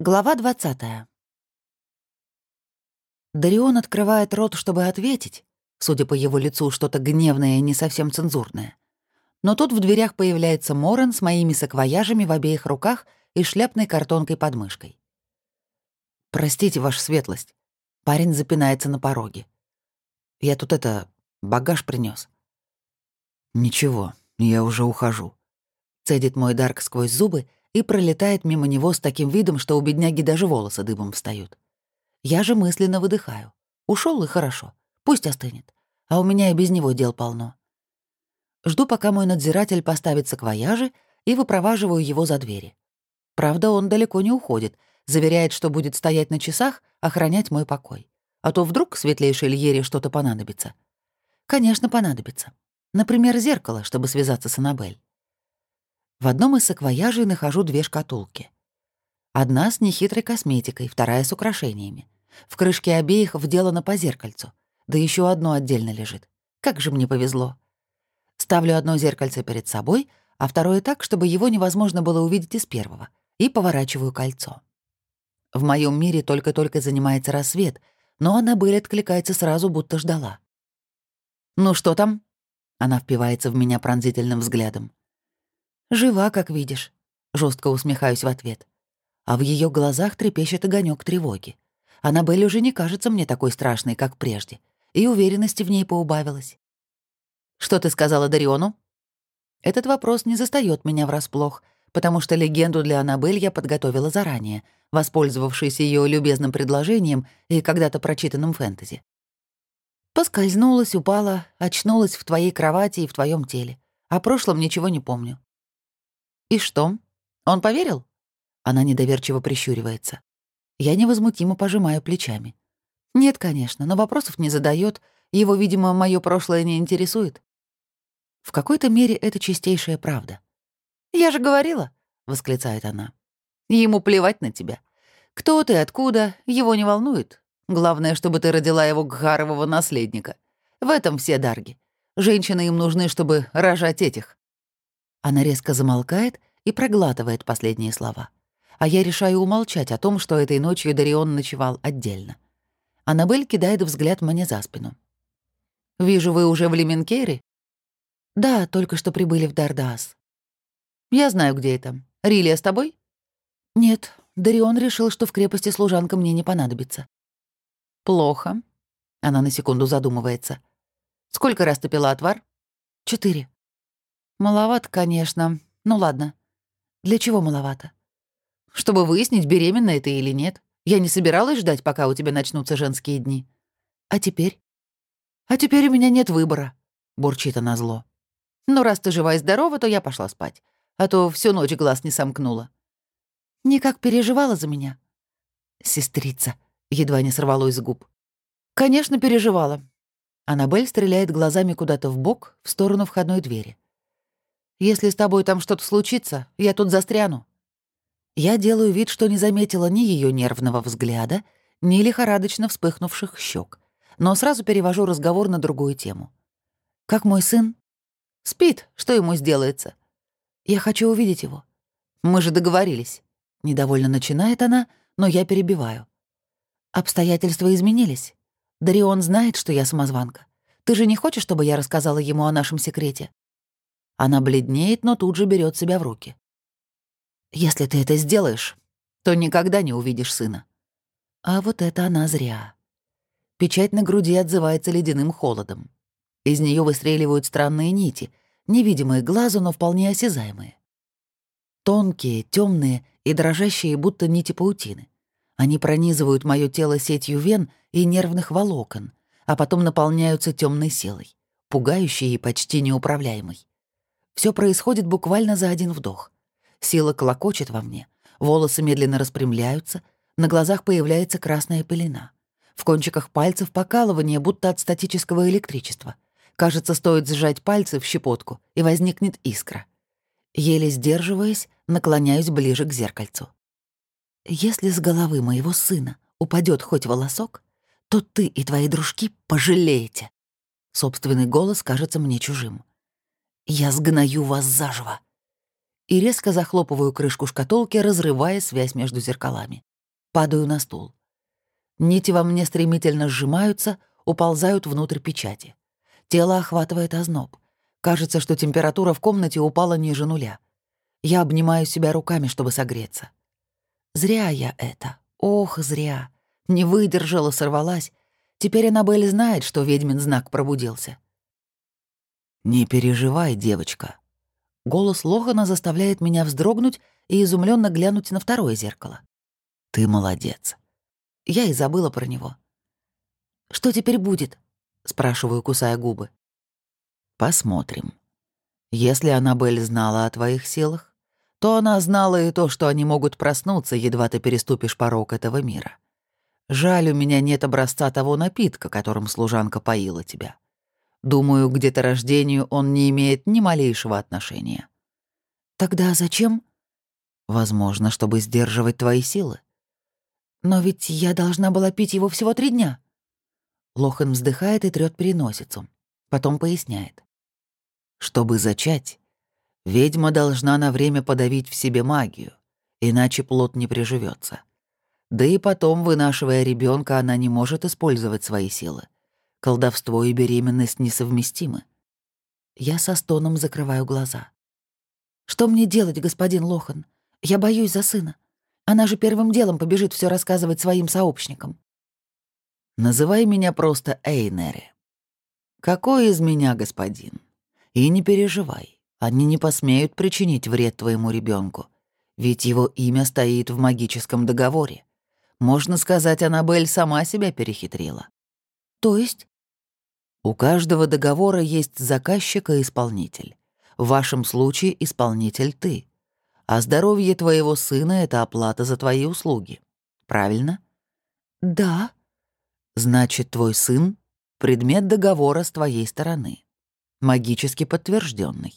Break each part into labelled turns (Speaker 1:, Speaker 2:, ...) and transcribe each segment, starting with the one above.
Speaker 1: Глава 20. Дарион открывает рот, чтобы ответить, судя по его лицу, что-то гневное и не совсем цензурное. Но тут в дверях появляется Моран с моими саквояжами в обеих руках и шляпной картонкой под мышкой. «Простите, ваша светлость». Парень запинается на пороге. «Я тут это... багаж принес. «Ничего, я уже ухожу», — цедит мой Дарк сквозь зубы и пролетает мимо него с таким видом, что у бедняги даже волосы дыбом встают. Я же мысленно выдыхаю. Ушел и хорошо. Пусть остынет. А у меня и без него дел полно. Жду, пока мой надзиратель поставит саквояжи, и выпроваживаю его за двери. Правда, он далеко не уходит, заверяет, что будет стоять на часах, охранять мой покой. А то вдруг светлейшей Льере что-то понадобится. Конечно, понадобится. Например, зеркало, чтобы связаться с Аннабель. В одном из саквояжей нахожу две шкатулки. Одна с нехитрой косметикой, вторая с украшениями. В крышке обеих вделано по зеркальцу. Да еще одно отдельно лежит. Как же мне повезло. Ставлю одно зеркальце перед собой, а второе так, чтобы его невозможно было увидеть из первого, и поворачиваю кольцо. В моем мире только-только занимается рассвет, но она Аннабель откликается сразу, будто ждала. «Ну что там?» Она впивается в меня пронзительным взглядом. «Жива, как видишь», — жестко усмехаюсь в ответ. А в ее глазах трепещет огонек тревоги. Аннабель уже не кажется мне такой страшной, как прежде, и уверенности в ней поубавилось. «Что ты сказала Дариону?» Этот вопрос не застаёт меня врасплох, потому что легенду для Аннабель я подготовила заранее, воспользовавшись ее любезным предложением и когда-то прочитанным фэнтези. Поскользнулась, упала, очнулась в твоей кровати и в твоем теле. О прошлом ничего не помню. «И что? Он поверил?» Она недоверчиво прищуривается. Я невозмутимо пожимаю плечами. «Нет, конечно, но вопросов не задает. Его, видимо, мое прошлое не интересует». В какой-то мере это чистейшая правда. «Я же говорила», — восклицает она. «Ему плевать на тебя. Кто ты, откуда, его не волнует. Главное, чтобы ты родила его гхарового наследника. В этом все дарги. Женщины им нужны, чтобы рожать этих. Она резко замолкает и проглатывает последние слова. А я решаю умолчать о том, что этой ночью Дарион ночевал отдельно. Аннабель кидает взгляд мне за спину. «Вижу, вы уже в Лименкере?» «Да, только что прибыли в Дардас». «Я знаю, где это. Рилия с тобой?» «Нет, Дарион решил, что в крепости служанка мне не понадобится». «Плохо». Она на секунду задумывается. «Сколько раз ты пила отвар?» «Четыре». Маловато, конечно. Ну ладно. Для чего маловато? Чтобы выяснить, беременна ты или нет. Я не собиралась ждать, пока у тебя начнутся женские дни. А теперь? А теперь у меня нет выбора, бурчит она зло. Ну, раз ты жива и здорова, то я пошла спать. А то всю ночь глаз не сомкнула. Никак переживала за меня. Сестрица, едва не сорвалось с губ. Конечно, переживала. Аннабель стреляет глазами куда-то в бок, в сторону входной двери. Если с тобой там что-то случится, я тут застряну». Я делаю вид, что не заметила ни ее нервного взгляда, ни лихорадочно вспыхнувших щек, но сразу перевожу разговор на другую тему. «Как мой сын?» «Спит. Что ему сделается?» «Я хочу увидеть его». «Мы же договорились». Недовольно начинает она, но я перебиваю. «Обстоятельства изменились. Дарион знает, что я самозванка. Ты же не хочешь, чтобы я рассказала ему о нашем секрете?» Она бледнеет, но тут же берет себя в руки. «Если ты это сделаешь, то никогда не увидишь сына». А вот это она зря. Печать на груди отзывается ледяным холодом. Из нее выстреливают странные нити, невидимые глазу, но вполне осязаемые. Тонкие, темные и дрожащие, будто нити паутины. Они пронизывают мое тело сетью вен и нервных волокон, а потом наполняются темной силой, пугающей и почти неуправляемой. Все происходит буквально за один вдох. Сила колокочет во мне, волосы медленно распрямляются, на глазах появляется красная пелена. В кончиках пальцев покалывание, будто от статического электричества. Кажется, стоит сжать пальцы в щепотку, и возникнет искра. Еле сдерживаясь, наклоняюсь ближе к зеркальцу. Если с головы моего сына упадет хоть волосок, то ты и твои дружки пожалеете. Собственный голос кажется мне чужим. «Я сгною вас заживо!» И резко захлопываю крышку шкатулки, разрывая связь между зеркалами. Падаю на стул. Нити во мне стремительно сжимаются, уползают внутрь печати. Тело охватывает озноб. Кажется, что температура в комнате упала ниже нуля. Я обнимаю себя руками, чтобы согреться. Зря я это. Ох, зря. Не выдержала, сорвалась. Теперь Аннабель знает, что ведьмин знак пробудился. «Не переживай, девочка». Голос Лохана заставляет меня вздрогнуть и изумленно глянуть на второе зеркало. «Ты молодец». Я и забыла про него. «Что теперь будет?» — спрашиваю, кусая губы. «Посмотрим. Если Аннабель знала о твоих силах, то она знала и то, что они могут проснуться, едва ты переступишь порог этого мира. Жаль, у меня нет образца того напитка, которым служанка поила тебя. Думаю, к деторождению он не имеет ни малейшего отношения. Тогда зачем? Возможно, чтобы сдерживать твои силы. Но ведь я должна была пить его всего три дня. Лохан вздыхает и трёт переносицу. Потом поясняет. Чтобы зачать, ведьма должна на время подавить в себе магию, иначе плод не приживется. Да и потом, вынашивая ребенка, она не может использовать свои силы. Колдовство и беременность несовместимы. Я со стоном закрываю глаза. «Что мне делать, господин Лохан? Я боюсь за сына. Она же первым делом побежит все рассказывать своим сообщникам». «Называй меня просто Эйнери». «Какой из меня господин?» «И не переживай, они не посмеют причинить вред твоему ребенку, ведь его имя стоит в магическом договоре. Можно сказать, Аннабель сама себя перехитрила. То есть? У каждого договора есть заказчик и исполнитель. В вашем случае исполнитель ты. А здоровье твоего сына — это оплата за твои услуги. Правильно? Да. Значит, твой сын — предмет договора с твоей стороны. Магически подтвержденный.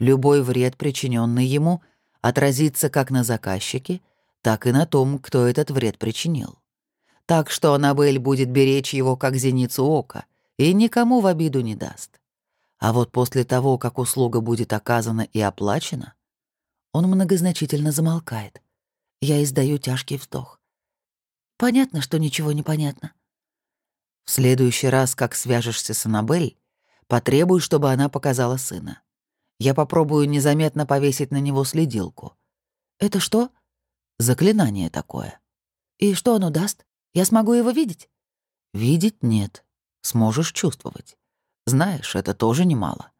Speaker 1: Любой вред, причиненный ему, отразится как на заказчике, так и на том, кто этот вред причинил. Так что Аннабель будет беречь его как зеницу ока и никому в обиду не даст. А вот после того, как услуга будет оказана и оплачена, он многозначительно замолкает. Я издаю тяжкий вздох. Понятно, что ничего не понятно. В следующий раз, как свяжешься с Аннабель, потребуй, чтобы она показала сына. Я попробую незаметно повесить на него следилку. Это что? Заклинание такое. И что оно даст? Я смогу его видеть? Видеть нет. Сможешь чувствовать. Знаешь, это тоже немало.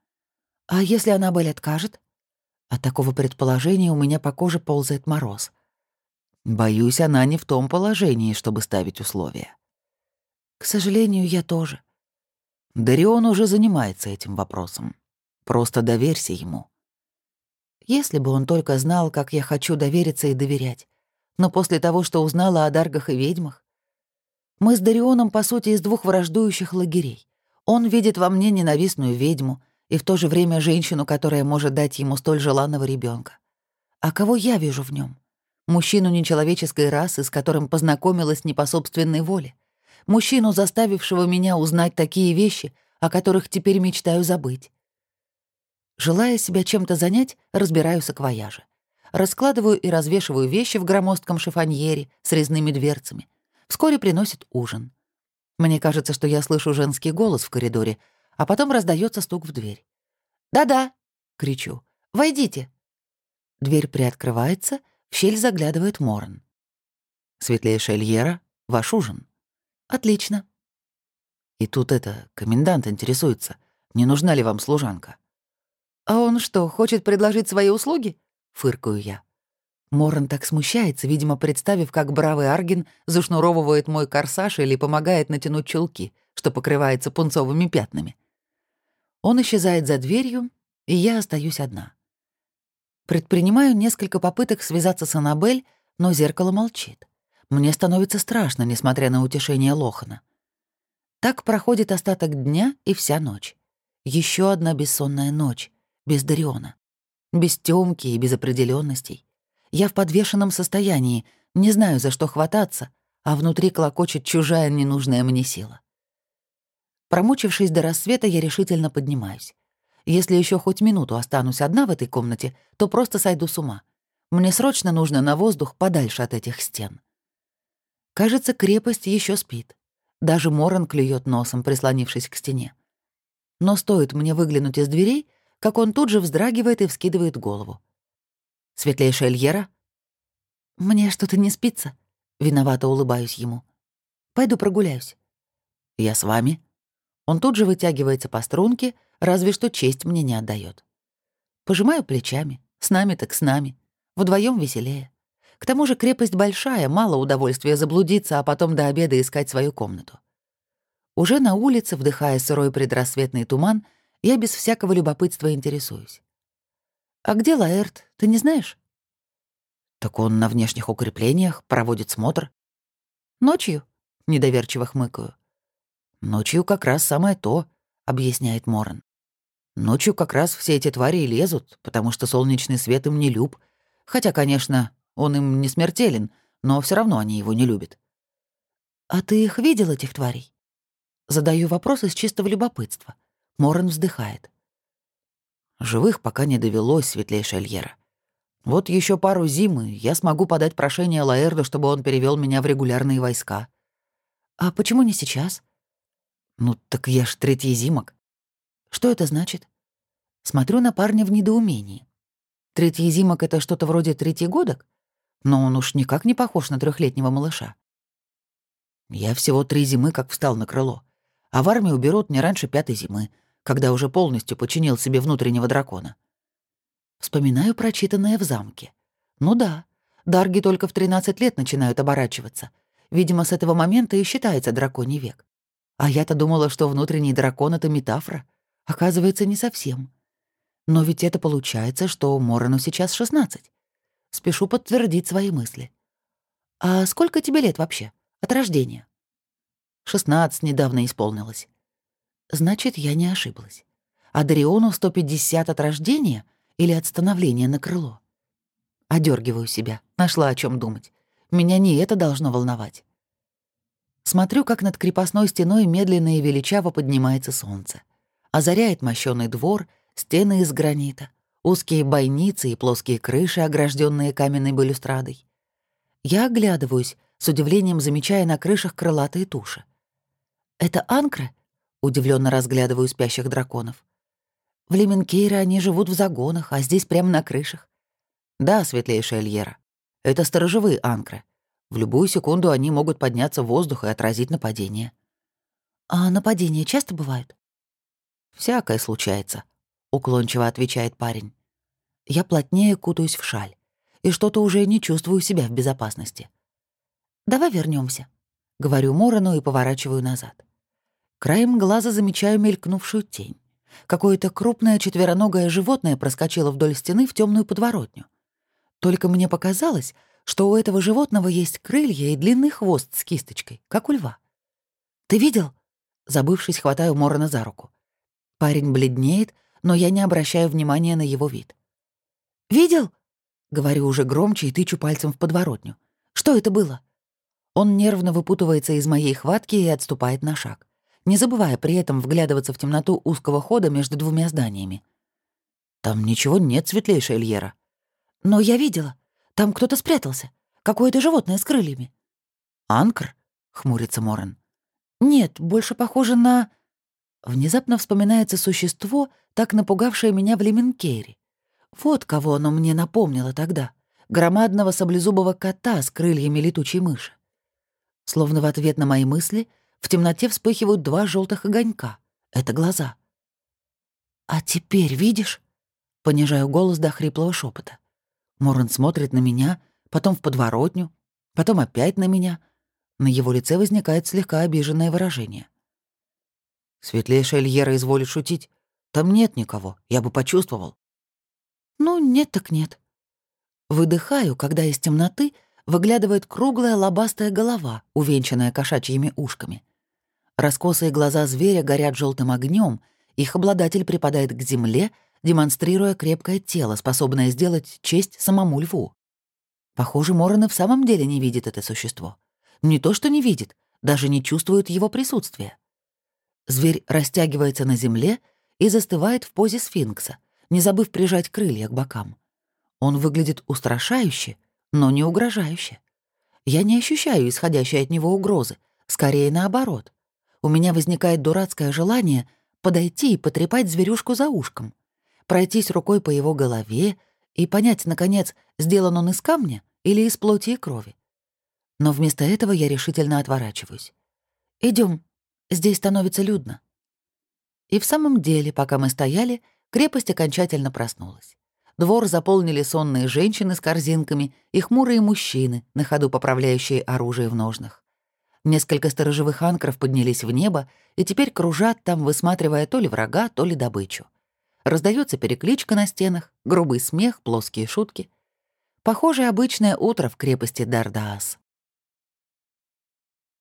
Speaker 1: А если она боль откажет? От такого предположения у меня по коже ползает мороз. Боюсь, она не в том положении, чтобы ставить условия. К сожалению, я тоже. Дарион уже занимается этим вопросом. Просто доверься ему. Если бы он только знал, как я хочу довериться и доверять. Но после того, что узнала о даргах и ведьмах... Мы с Дарионом, по сути, из двух враждующих лагерей. Он видит во мне ненавистную ведьму и в то же время женщину, которая может дать ему столь желанного ребенка. А кого я вижу в нем? Мужчину нечеловеческой расы, с которым познакомилась не по собственной воле. Мужчину, заставившего меня узнать такие вещи, о которых теперь мечтаю забыть. Желая себя чем-то занять, разбираю саквояжи. Раскладываю и развешиваю вещи в громоздком шифоньере с резными дверцами. Вскоре приносит ужин. Мне кажется, что я слышу женский голос в коридоре, а потом раздается стук в дверь. «Да-да!» — кричу. «Войдите!» Дверь приоткрывается, в щель заглядывает Моран. «Светлейшая Льера, ваш ужин». «Отлично». И тут это, комендант интересуется, не нужна ли вам служанка. «А он что, хочет предложить свои услуги?» — фыркаю я. Моран так смущается, видимо, представив, как бравый Арген зашнуровывает мой корсаж или помогает натянуть чулки, что покрывается пунцовыми пятнами. Он исчезает за дверью, и я остаюсь одна. Предпринимаю несколько попыток связаться с Аннабель, но зеркало молчит. Мне становится страшно, несмотря на утешение Лохана. Так проходит остаток дня и вся ночь. Еще одна бессонная ночь, без Дариона. Без Тёмки и без определенностей. Я в подвешенном состоянии, не знаю, за что хвататься, а внутри клокочет чужая ненужная мне сила. Промучившись до рассвета, я решительно поднимаюсь. Если еще хоть минуту останусь одна в этой комнате, то просто сойду с ума. Мне срочно нужно на воздух подальше от этих стен. Кажется, крепость еще спит. Даже Моран клюет носом, прислонившись к стене. Но стоит мне выглянуть из дверей, как он тут же вздрагивает и вскидывает голову. «Светлейшая Льера?» «Мне что-то не спится», — виновато улыбаюсь ему. «Пойду прогуляюсь». «Я с вами». Он тут же вытягивается по струнке, разве что честь мне не отдает. Пожимаю плечами. С нами так с нами. Вдвоем веселее. К тому же крепость большая, мало удовольствия заблудиться, а потом до обеда искать свою комнату. Уже на улице, вдыхая сырой предрассветный туман, я без всякого любопытства интересуюсь. «А где Лаэрт, ты не знаешь?» «Так он на внешних укреплениях, проводит смотр». «Ночью?» — недоверчиво хмыкаю. «Ночью как раз самое то», — объясняет Моран. «Ночью как раз все эти твари и лезут, потому что солнечный свет им не люб. Хотя, конечно, он им не смертелен, но все равно они его не любят». «А ты их видел, этих тварей?» Задаю вопрос из чистого любопытства. Моран вздыхает. «Живых пока не довелось, светлейшая Альера. Вот еще пару зим, и я смогу подать прошение Лаэрду, чтобы он перевел меня в регулярные войска». «А почему не сейчас?» «Ну, так я ж третий зимок». «Что это значит?» Смотрю на парня в недоумении. Третий зимок — это что-то вроде третьегодок? Но он уж никак не похож на трехлетнего малыша. Я всего три зимы как встал на крыло. А в армию уберут не раньше пятой зимы, когда уже полностью починил себе внутреннего дракона. Вспоминаю прочитанное в замке. Ну да, дарги только в 13 лет начинают оборачиваться. Видимо, с этого момента и считается драконий век. А я-то думала, что внутренний дракон — это метафора. Оказывается, не совсем. Но ведь это получается, что Морону сейчас 16. Спешу подтвердить свои мысли. «А сколько тебе лет вообще? От рождения?» «16 недавно исполнилось». «Значит, я не ошиблась. А Дариону 150 от рождения или от становления на крыло?» Одергиваю себя, нашла о чем думать. Меня не это должно волновать. Смотрю, как над крепостной стеной медленно и величаво поднимается солнце. Озаряет мощёный двор, стены из гранита, узкие бойницы и плоские крыши, огражденные каменной балюстрадой. Я оглядываюсь, с удивлением замечая на крышах крылатые туши. «Это анкры?» — удивленно разглядываю спящих драконов. «В Леменкейре они живут в загонах, а здесь прямо на крышах». «Да, светлейшая Эльера. Это сторожевые анкры. В любую секунду они могут подняться в воздух и отразить нападение». «А нападения часто бывают?» «Всякое случается», — уклончиво отвечает парень. Я плотнее кутаюсь в шаль и что-то уже не чувствую себя в безопасности. «Давай вернемся, говорю Морону и поворачиваю назад. Краем глаза замечаю мелькнувшую тень. Какое-то крупное четвероногое животное проскочило вдоль стены в темную подворотню. Только мне показалось, что у этого животного есть крылья и длинный хвост с кисточкой, как у льва. «Ты видел?» Забывшись, хватаю Морона за руку. Парень бледнеет, но я не обращаю внимания на его вид. «Видел?» — говорю уже громче и тычу пальцем в подворотню. «Что это было?» Он нервно выпутывается из моей хватки и отступает на шаг, не забывая при этом вглядываться в темноту узкого хода между двумя зданиями. «Там ничего нет, светлейшая Эльера». «Но я видела. Там кто-то спрятался. Какое-то животное с крыльями». «Анкр?» — хмурится Моран. «Нет, больше похоже на...» Внезапно вспоминается существо, так напугавшее меня в Леменкейре. Вот кого оно мне напомнило тогда. Громадного саблезубого кота с крыльями летучей мыши. Словно в ответ на мои мысли в темноте вспыхивают два желтых огонька. Это глаза. «А теперь видишь?» Понижаю голос до хриплого шепота. Моран смотрит на меня, потом в подворотню, потом опять на меня. На его лице возникает слегка обиженное выражение. Светлейшая Эльера изволит шутить. Там нет никого, я бы почувствовал. Ну, нет так нет. Выдыхаю, когда из темноты выглядывает круглая лобастая голова, увенчанная кошачьими ушками. Раскосые глаза зверя горят желтым огнем, их обладатель припадает к земле, демонстрируя крепкое тело, способное сделать честь самому льву. Похоже, Морон и в самом деле не видит это существо. Не то что не видит, даже не чувствует его присутствия. Зверь растягивается на земле и застывает в позе сфинкса, не забыв прижать крылья к бокам. Он выглядит устрашающе, но не угрожающе. Я не ощущаю исходящей от него угрозы, скорее наоборот. У меня возникает дурацкое желание подойти и потрепать зверюшку за ушком, пройтись рукой по его голове и понять, наконец, сделан он из камня или из плоти и крови. Но вместо этого я решительно отворачиваюсь. Идем, здесь становится людно». И в самом деле, пока мы стояли, крепость окончательно проснулась. Двор заполнили сонные женщины с корзинками и хмурые мужчины, на ходу поправляющие оружие в ножнах. Несколько сторожевых анкров поднялись в небо и теперь кружат там, высматривая то ли врага, то ли добычу. Раздается перекличка на стенах, грубый смех, плоские шутки. Похоже, обычное утро в крепости Дардаас.